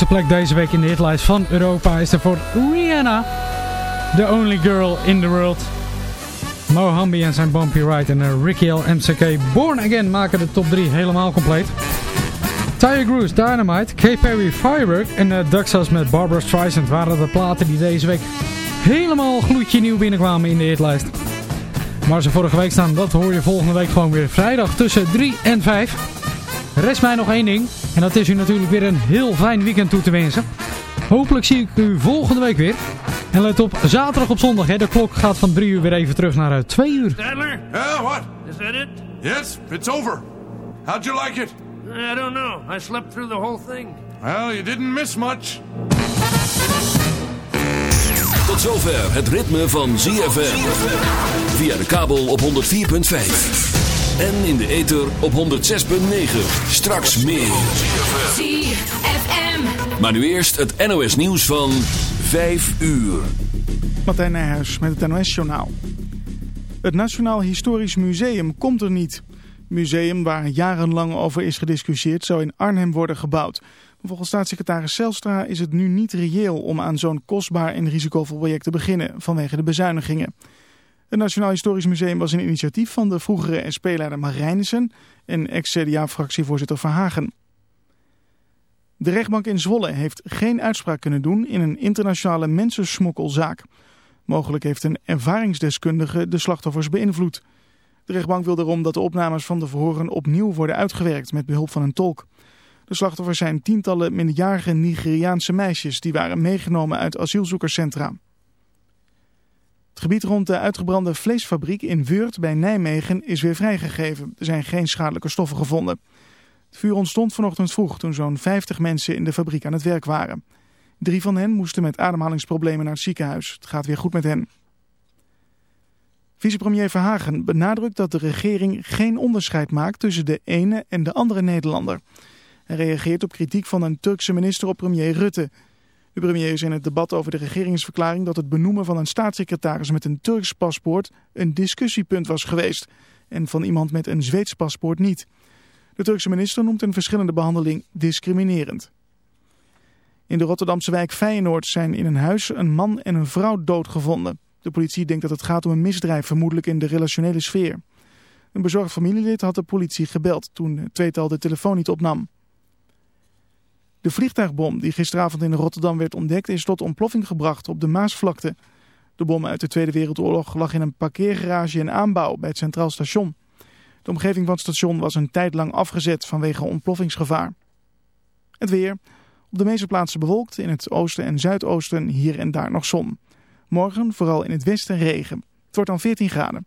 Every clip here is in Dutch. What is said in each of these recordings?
hoogste plek deze week in de hitlijst van Europa is er voor Rihanna. The only girl in the world. Mohambi en zijn Bumpy Ride en Ricky L. MCK Born Again maken de top 3 helemaal compleet. Tyre Cruise, Dynamite, K. Perry, Firework en uh, Duxas met Barbara Streisand waren de platen die deze week helemaal gloedje nieuw binnenkwamen in de hitlijst. Waar ze vorige week staan, dat hoor je volgende week gewoon weer vrijdag tussen 3 en 5. Rest mij nog één ding. En dat is u natuurlijk weer een heel fijn weekend toe te wensen. Hopelijk zie ik u volgende week weer. En let op, zaterdag op zondag, hè, de klok gaat van 3 uur weer even terug naar 2 uur. Stadler? Yeah, what? Is that it? Yes, it's over. How'd you like it? I don't know. I slept through the whole thing. Well, you didn't miss much. Tot zover het ritme van ZFM. Via de kabel op 104.5. En in de ether op 106.9. Straks meer. ZFM. Maar nu eerst het NOS nieuws van 5 uur. Martijn Nijhuis met het NOS-journaal. Het Nationaal Historisch Museum komt er niet. Het museum waar jarenlang over is gediscussieerd zou in Arnhem worden gebouwd. Volgens staatssecretaris Zelstra is het nu niet reëel om aan zo'n kostbaar en risicovol project te beginnen vanwege de bezuinigingen. Het Nationaal Historisch Museum was een initiatief van de vroegere SP-leider Marijnissen en ex-CDA-fractievoorzitter Verhagen. De rechtbank in Zwolle heeft geen uitspraak kunnen doen in een internationale mensensmokkelzaak. Mogelijk heeft een ervaringsdeskundige de slachtoffers beïnvloed. De rechtbank wil daarom dat de opnames van de verhoren opnieuw worden uitgewerkt met behulp van een tolk. De slachtoffers zijn tientallen minderjarige Nigeriaanse meisjes die waren meegenomen uit asielzoekerscentra. Het gebied rond de uitgebrande vleesfabriek in Weurt bij Nijmegen is weer vrijgegeven. Er zijn geen schadelijke stoffen gevonden. Het vuur ontstond vanochtend vroeg toen zo'n 50 mensen in de fabriek aan het werk waren. Drie van hen moesten met ademhalingsproblemen naar het ziekenhuis. Het gaat weer goed met hen. Vicepremier Verhagen benadrukt dat de regering geen onderscheid maakt tussen de ene en de andere Nederlander. Hij reageert op kritiek van een Turkse minister op premier Rutte. De premier is in het debat over de regeringsverklaring dat het benoemen van een staatssecretaris met een Turks paspoort een discussiepunt was geweest. En van iemand met een Zweeds paspoort niet. De Turkse minister noemt een verschillende behandeling discriminerend. In de Rotterdamse wijk Feyenoord zijn in een huis een man en een vrouw doodgevonden. De politie denkt dat het gaat om een misdrijf, vermoedelijk in de relationele sfeer. Een bezorgd familielid had de politie gebeld toen het tweetal de telefoon niet opnam. De vliegtuigbom die gisteravond in Rotterdam werd ontdekt is tot ontploffing gebracht op de Maasvlakte. De bom uit de Tweede Wereldoorlog lag in een parkeergarage in aanbouw bij het Centraal Station. De omgeving van het station was een tijd lang afgezet vanwege ontploffingsgevaar. Het weer. Op de meeste plaatsen bewolkt, in het oosten en zuidoosten hier en daar nog zon. Morgen vooral in het westen regen. Het wordt dan 14 graden.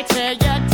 estrella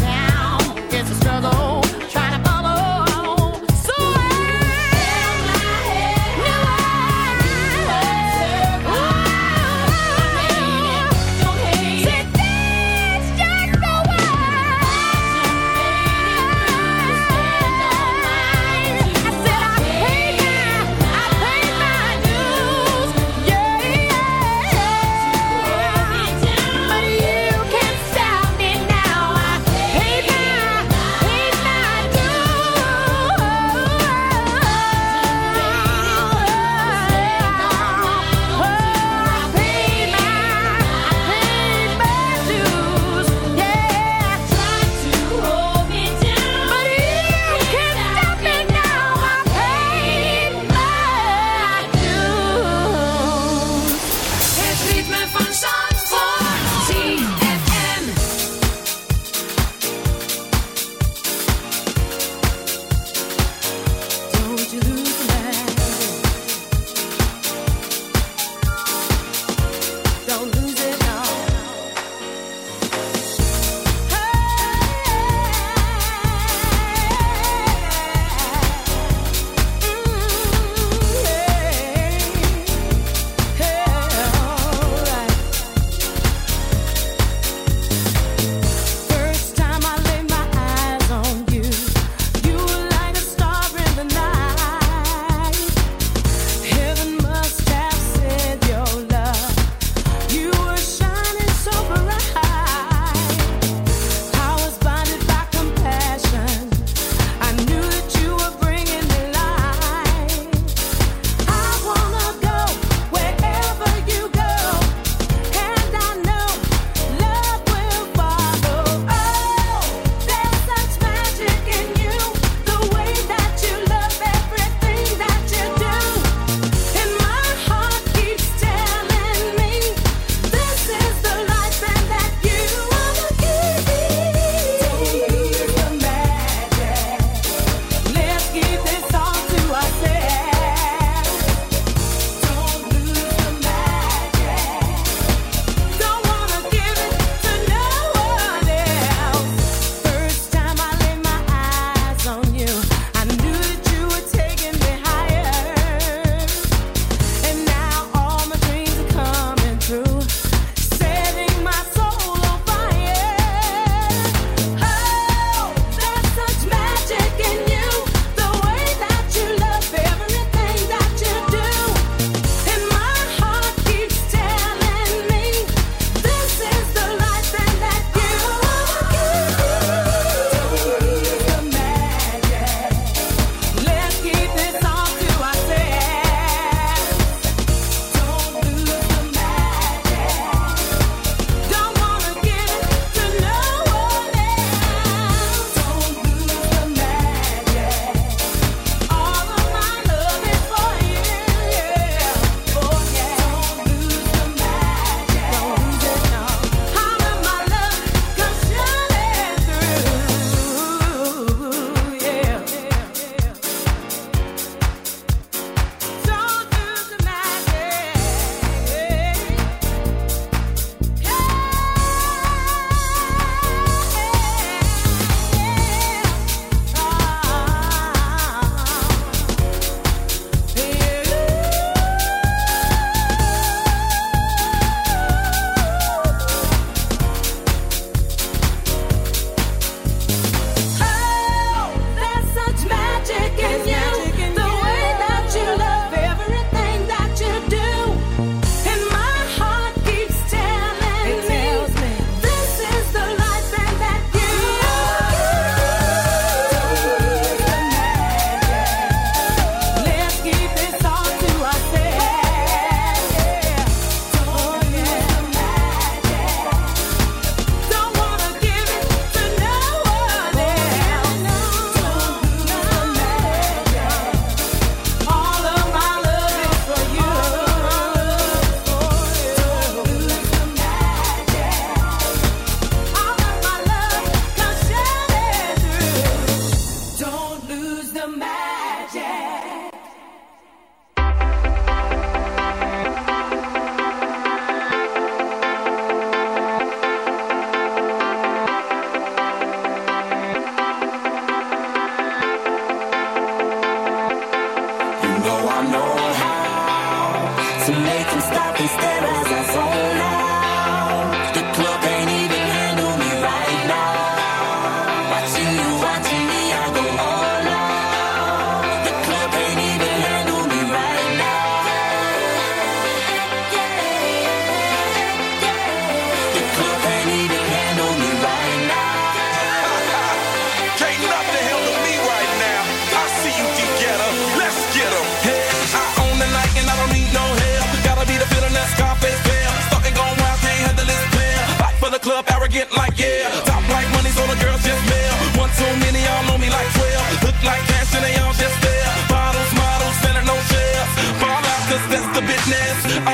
get like yeah. Top like money's on the girls just male. One too many, y'all know me like twelve. Look like cash and they all just there. Bottles, models, center no shells. Fall out 'cause that's the business.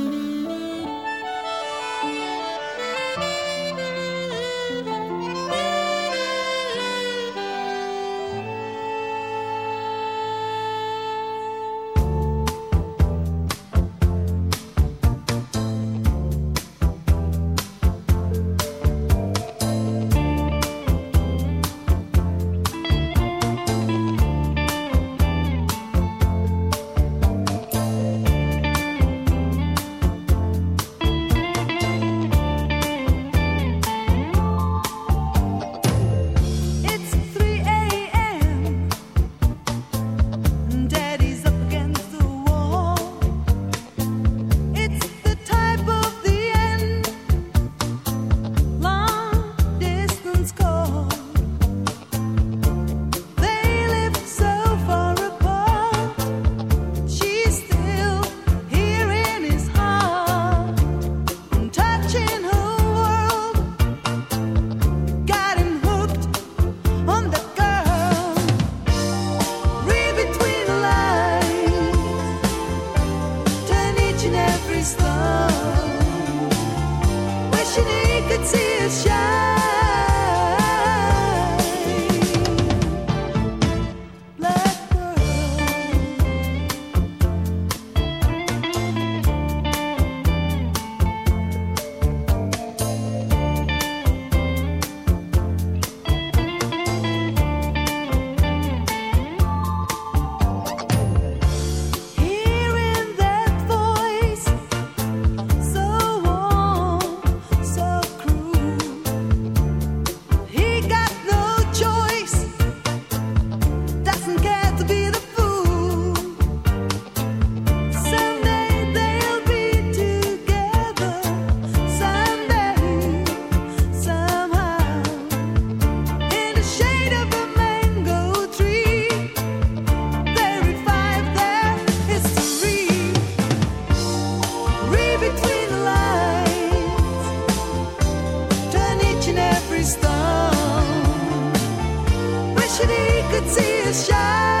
Could see us shine.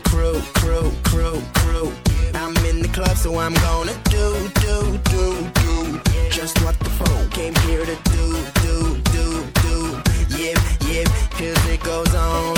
crew, crew, crew, crew. I'm in the club, so I'm gonna do, do, do, do. Just what the folk came here to do, do, do, do. Yep, yep, cause it goes on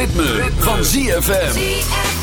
Ritme, van ZFM.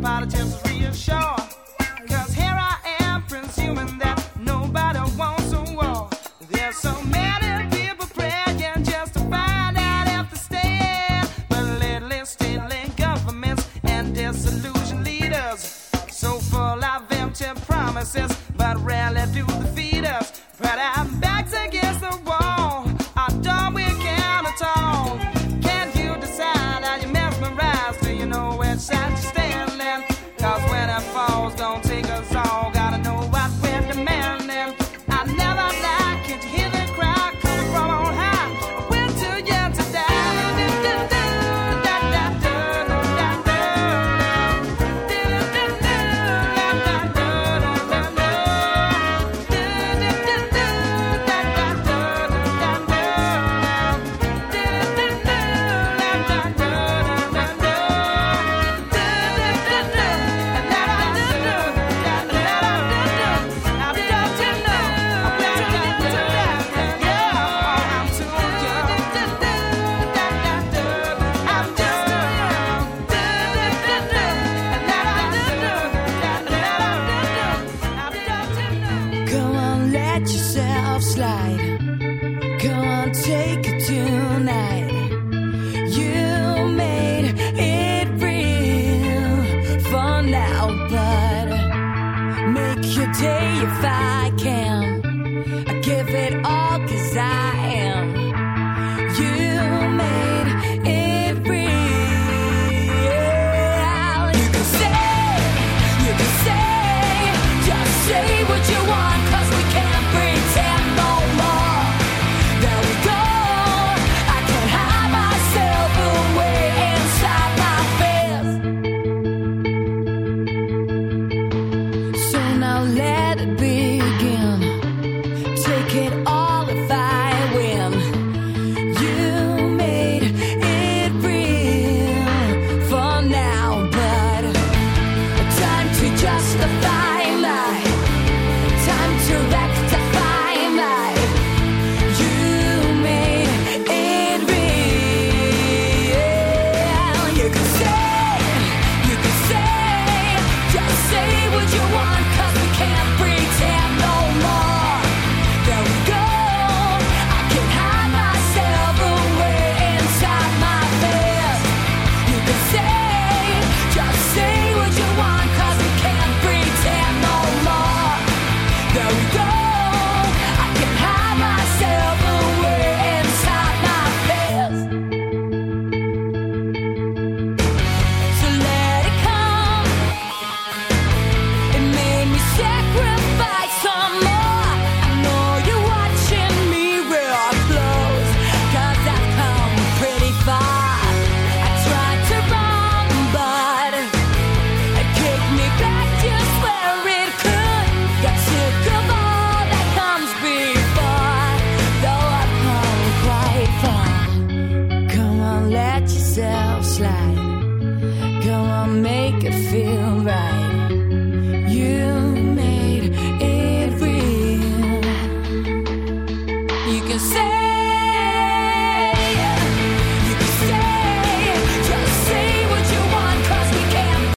about a chance to reassure.